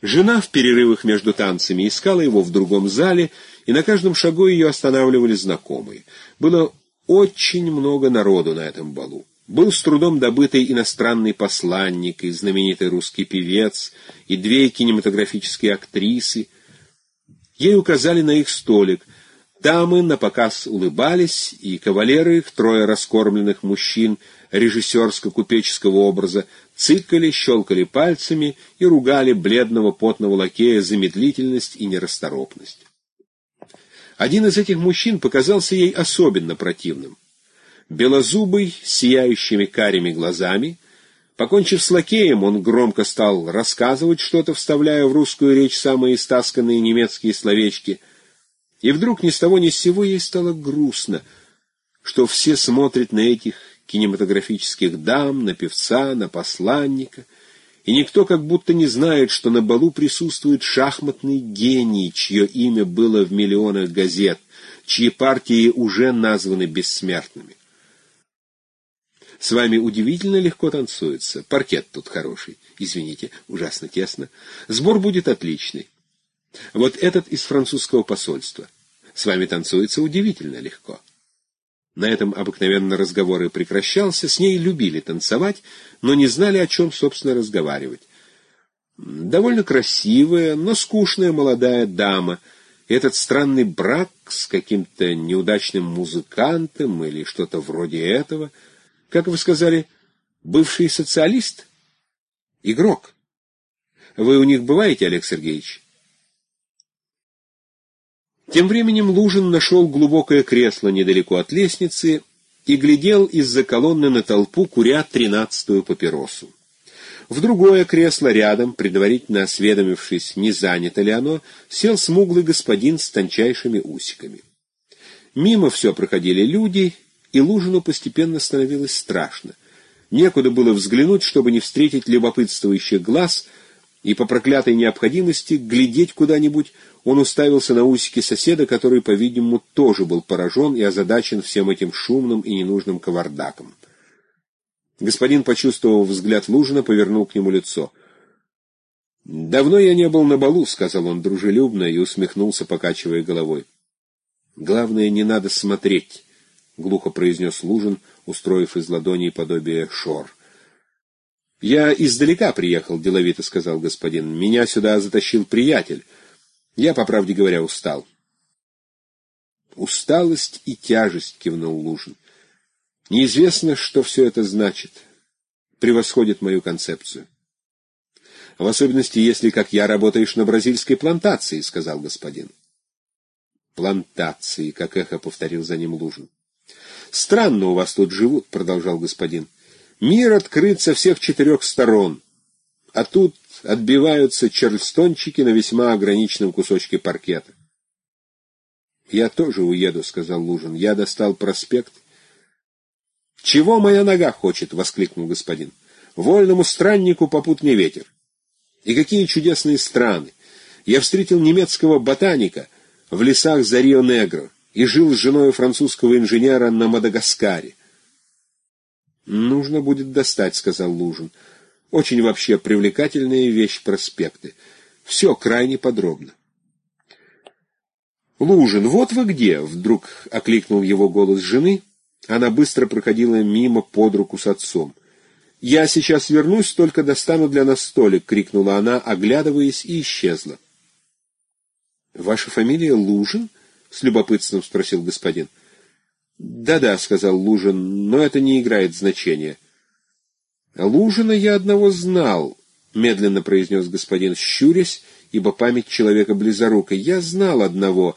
Жена в перерывах между танцами искала его в другом зале, и на каждом шагу ее останавливали знакомые. Было очень много народу на этом балу. Был с трудом добытый иностранный посланник и знаменитый русский певец, и две кинематографические актрисы. Ей указали на их столик. Дамы на показ улыбались, и кавалеры, трое раскормленных мужчин режиссерско-купеческого образа, цыкали, щелкали пальцами и ругали бледного потного лакея за медлительность и нерасторопность. Один из этих мужчин показался ей особенно противным. Белозубый, сияющими карими глазами, покончив с лакеем, он громко стал рассказывать что-то, вставляя в русскую речь самые истасканные немецкие словечки, и вдруг ни с того ни с сего ей стало грустно, что все смотрят на этих кинематографических дам, на певца, на посланника, и никто как будто не знает, что на балу присутствует шахматный гений, чье имя было в миллионах газет, чьи партии уже названы бессмертными. С вами удивительно легко танцуется. Паркет тут хороший. Извините, ужасно тесно. Сбор будет отличный. Вот этот из французского посольства. С вами танцуется удивительно легко. На этом обыкновенно разговор и прекращался, с ней любили танцевать, но не знали, о чем, собственно, разговаривать. Довольно красивая, но скучная молодая дама. Этот странный брак с каким-то неудачным музыкантом или что-то вроде этого. Как вы сказали, бывший социалист? Игрок. Вы у них бываете, Олег Сергеевич? Тем временем Лужин нашел глубокое кресло недалеко от лестницы и глядел из-за колонны на толпу, куря тринадцатую папиросу. В другое кресло рядом, предварительно осведомившись, не занято ли оно, сел смуглый господин с тончайшими усиками. Мимо все проходили люди, и Лужину постепенно становилось страшно. Некуда было взглянуть, чтобы не встретить любопытствующих глаз, и по проклятой необходимости глядеть куда-нибудь, он уставился на усики соседа, который, по-видимому, тоже был поражен и озадачен всем этим шумным и ненужным кавардаком. Господин, почувствовав взгляд Лужина, повернул к нему лицо. «Давно я не был на балу», — сказал он дружелюбно и усмехнулся, покачивая головой. «Главное, не надо смотреть», — глухо произнес Лужин, устроив из ладоней подобие шор. «Я издалека приехал», — деловито сказал господин. «Меня сюда затащил приятель». Я, по правде говоря, устал. Усталость и тяжесть, кивнул Лужин. Неизвестно, что все это значит. Превосходит мою концепцию. В особенности, если, как я, работаешь на бразильской плантации, сказал господин. Плантации, как эхо повторил за ним Лужин. Странно у вас тут живут, продолжал господин. Мир открыт со всех четырех сторон. А тут отбиваются чарльстончики на весьма ограниченном кусочке паркета. «Я тоже уеду», — сказал Лужин. «Я достал проспект». «Чего моя нога хочет?» — воскликнул господин. «Вольному страннику попутный ветер». «И какие чудесные страны! Я встретил немецкого ботаника в лесах за Рио-Негро и жил с женой французского инженера на Мадагаскаре». «Нужно будет достать», — сказал Лужин. Очень вообще привлекательная вещь проспекты. Все крайне подробно. «Лужин, вот вы где!» — вдруг окликнул его голос жены. Она быстро проходила мимо под руку с отцом. «Я сейчас вернусь, только достану для нас столик!» — крикнула она, оглядываясь, и исчезла. «Ваша фамилия Лужин?» — с любопытством спросил господин. «Да-да», — сказал Лужин, — «но это не играет значения». Лужина я одного знал, — медленно произнес господин, щурясь, ибо память человека близорука. Я знал одного.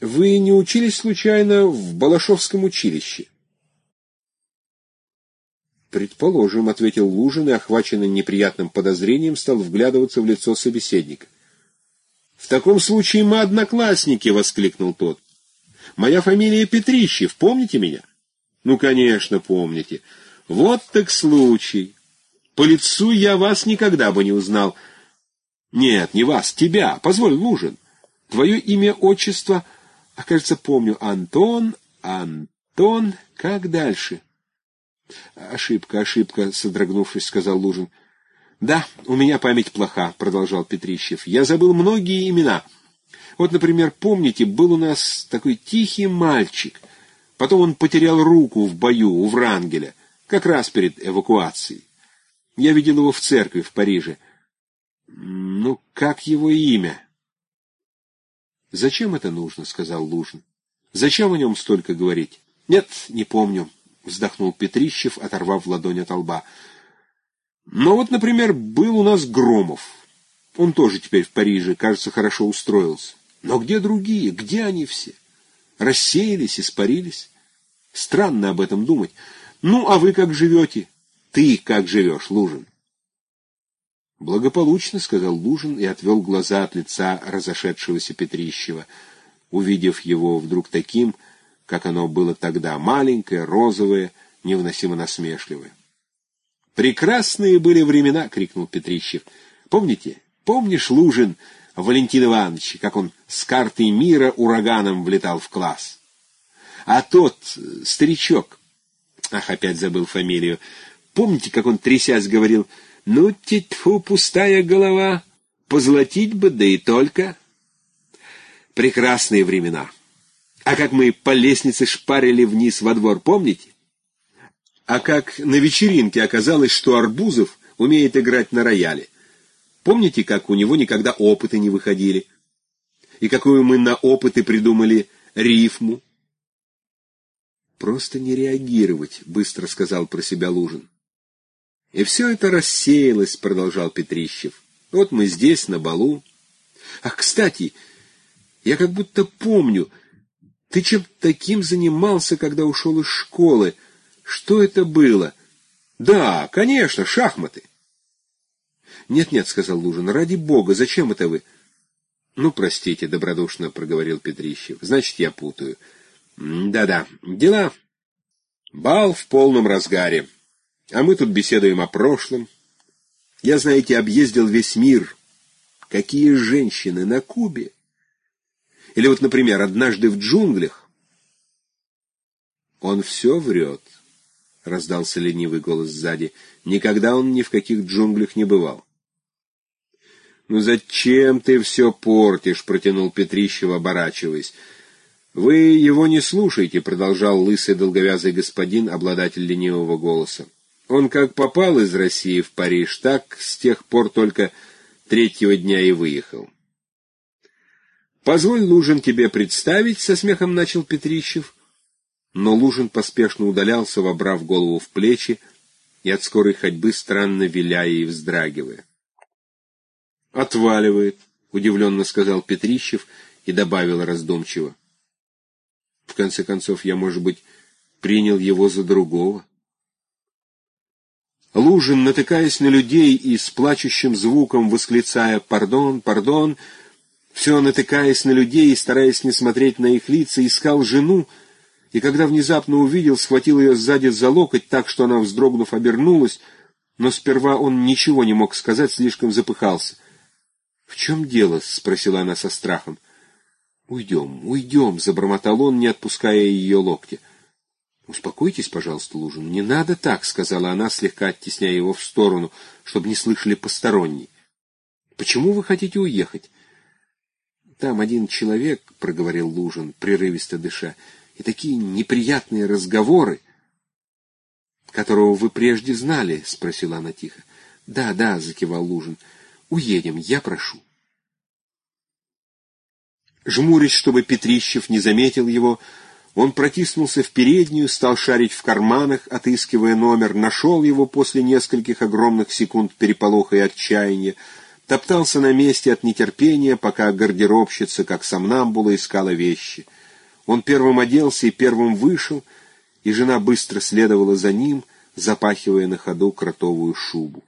Вы не учились случайно в Балашовском училище? «Предположим», — ответил Лужин и, охваченный неприятным подозрением, стал вглядываться в лицо собеседника. «В таком случае мы одноклассники!» — воскликнул тот. «Моя фамилия Петрищев, помните меня?» «Ну, конечно, помните. Вот так случай. По лицу я вас никогда бы не узнал. Нет, не вас, тебя. Позволь, Лужин. Твое имя, отчество... А, кажется, помню. Антон, Антон... Как дальше? Ошибка, ошибка, содрогнувшись, сказал Лужин. «Да, у меня память плоха», — продолжал Петрищев. «Я забыл многие имена. Вот, например, помните, был у нас такой тихий мальчик. Потом он потерял руку в бою у Врангеля, как раз перед эвакуацией. Я видел его в церкви в Париже. Ну, как его имя?» «Зачем это нужно?» — сказал Лужин. «Зачем о нем столько говорить?» «Нет, не помню», — вздохнул Петрищев, оторвав ладонь от лба. Но вот, например, был у нас Громов. Он тоже теперь в Париже, кажется, хорошо устроился. Но где другие? Где они все? Рассеялись, испарились? Странно об этом думать. Ну, а вы как живете? Ты как живешь, Лужин? Благополучно, — сказал Лужин и отвел глаза от лица разошедшегося Петрищева, увидев его вдруг таким, как оно было тогда, маленькое, розовое, невыносимо насмешливое. «Прекрасные были времена!» — крикнул Петрищев. «Помните? Помнишь, Лужин, Валентин Иванович, как он с картой мира ураганом влетал в класс? А тот э, старичок, ах, опять забыл фамилию, помните, как он, трясясь, говорил, «Ну, тьфу, пустая голова, позолотить бы, да и только!» Прекрасные времена! А как мы по лестнице шпарили вниз во двор, помните? А как на вечеринке оказалось, что Арбузов умеет играть на рояле. Помните, как у него никогда опыты не выходили? И какую мы на опыты придумали рифму? «Просто не реагировать», — быстро сказал про себя Лужин. «И все это рассеялось», — продолжал Петрищев. «Вот мы здесь, на балу. Ах, кстати, я как будто помню, ты чем-то таким занимался, когда ушел из школы, — что это было? Да, конечно, шахматы. Нет-нет, сказал Лужин, ради бога, зачем это вы? Ну, простите, добродушно проговорил Петрищев. Значит, я путаю. Да-да, дела. Бал в полном разгаре. А мы тут беседуем о прошлом. Я, знаете, объездил весь мир. Какие женщины на Кубе? Или вот, например, однажды в джунглях. Он все врет. — раздался ленивый голос сзади. Никогда он ни в каких джунглях не бывал. «Ну зачем ты все портишь?» — протянул Петрищев, оборачиваясь. «Вы его не слушайте», — продолжал лысый долговязый господин, обладатель ленивого голоса. «Он как попал из России в Париж, так с тех пор только третьего дня и выехал». «Позволь, Лужин, тебе представить», — со смехом начал Петрищев, — но Лужин поспешно удалялся, вобрав голову в плечи и от скорой ходьбы странно виляя и вздрагивая. «Отваливает», — удивленно сказал Петрищев и добавил раздумчиво. «В конце концов, я, может быть, принял его за другого». Лужин, натыкаясь на людей и с плачущим звуком восклицая «Пардон, пардон», все натыкаясь на людей и стараясь не смотреть на их лица, искал жену, и когда внезапно увидел, схватил ее сзади за локоть так, что она, вздрогнув, обернулась, но сперва он ничего не мог сказать, слишком запыхался. — В чем дело? — спросила она со страхом. — Уйдем, уйдем, — забормотал он, не отпуская ее локти. — Успокойтесь, пожалуйста, Лужин. Не надо так, — сказала она, слегка оттесняя его в сторону, чтобы не слышали посторонние. — Почему вы хотите уехать? — Там один человек, — проговорил Лужин, прерывисто дыша, — и такие неприятные разговоры. «Которого вы прежде знали?» — спросила она тихо. «Да, да», — закивал Лужин. «Уедем, я прошу». Жмурясь, чтобы Петрищев не заметил его, он протиснулся в переднюю, стал шарить в карманах, отыскивая номер, нашел его после нескольких огромных секунд переполоха и отчаяния, топтался на месте от нетерпения, пока гардеробщица, как сомнамбула, искала вещи — он первым оделся и первым вышел, и жена быстро следовала за ним, запахивая на ходу кротовую шубу.